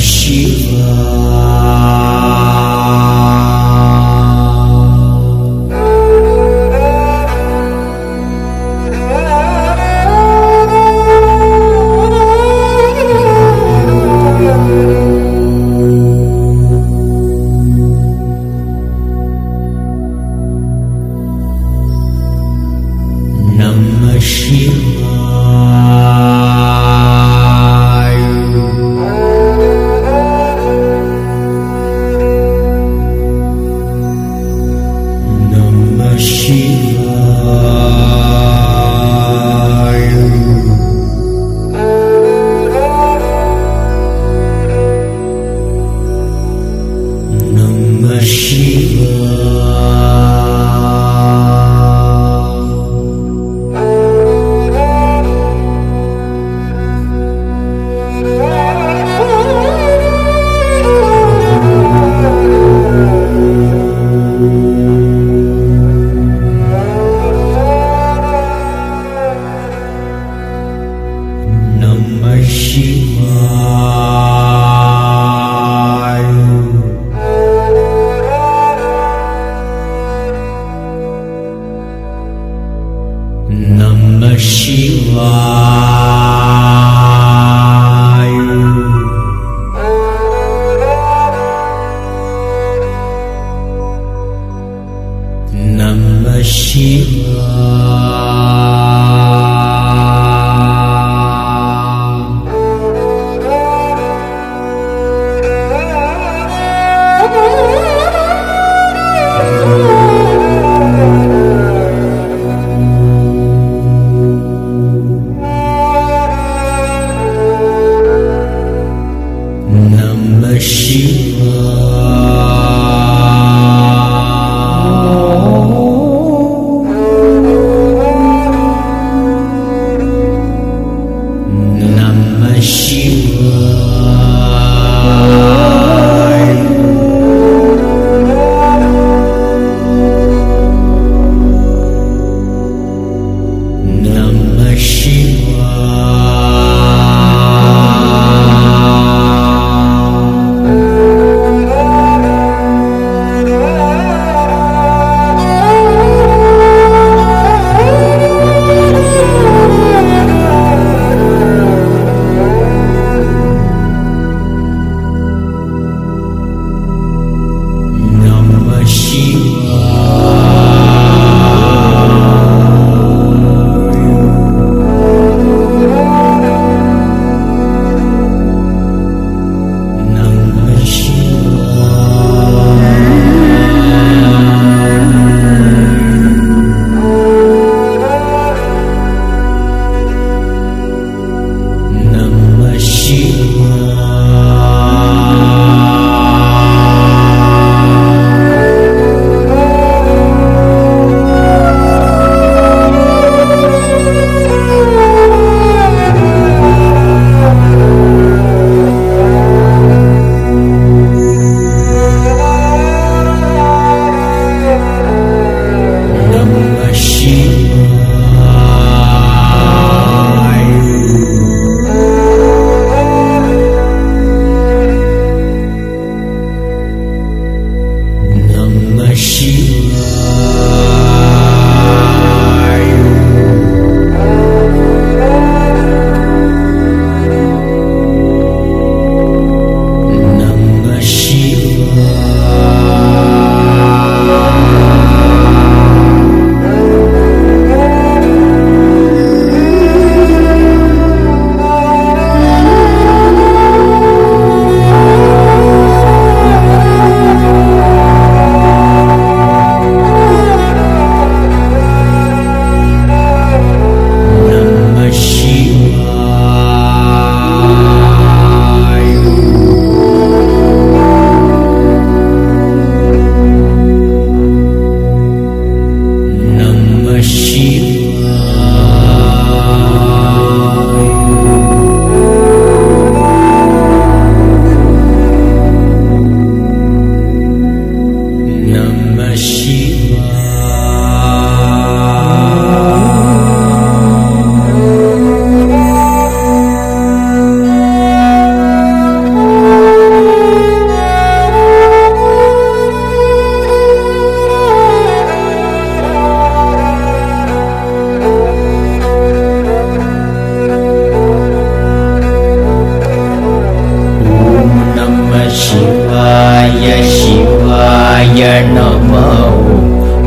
Shiva. Shiva. encheu नमः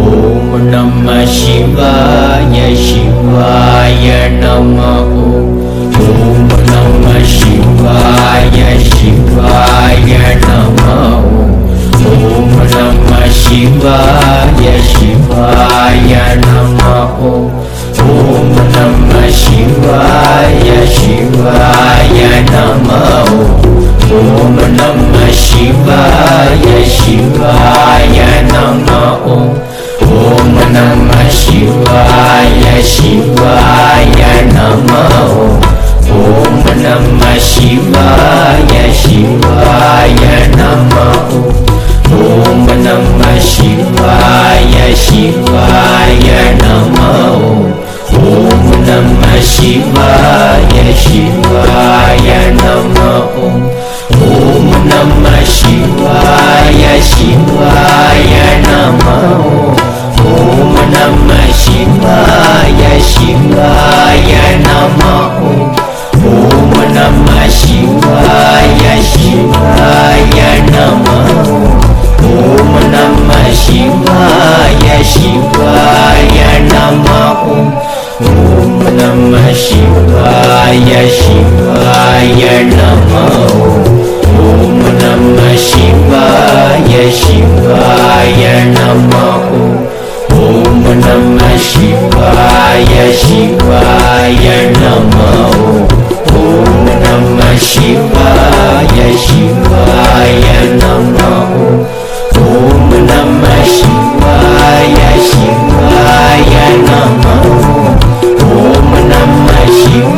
ॐ नमः शिवाय शिवाय नमः ॐ नमः शिवाय शिवाय नमः ॐ नमः शिवाय शिवाय नमः ॐ नमः शिवाय शिवाय नमः ॐ शिवाय शिवाय नमः. ॐ नमः शिवाय शिवाय नमः शिवाय नमः। ॐ नम शिवाय शिवाय नम। ॐ नम शिवाय शिवाय नम। ॐ नमः शिवाय शिवाय नम। ॐ नमः शिवाय शिवाय नम। ॐ नम शिवाय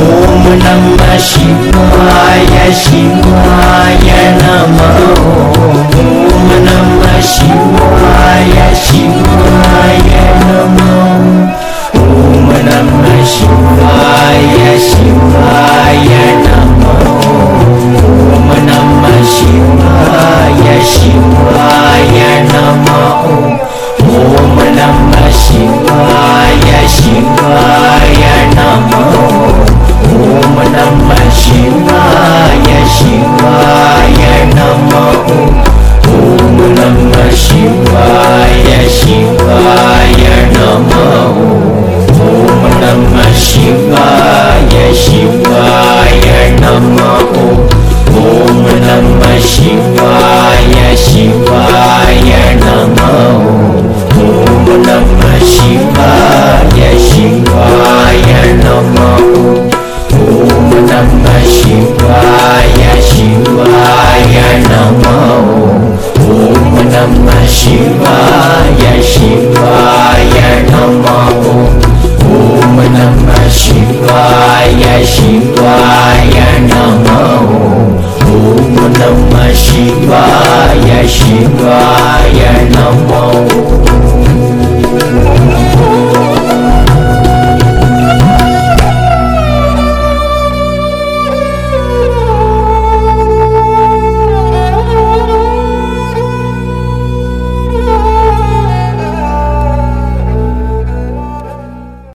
ॐ नमः शिवाय शिवाय नमो। ॐ नमः शिवाय शिवाय शिवाय शिवाय नमो। ॐ नमः शिवाय शिवाय नमो। ॐ नमः शिवाय शिवाय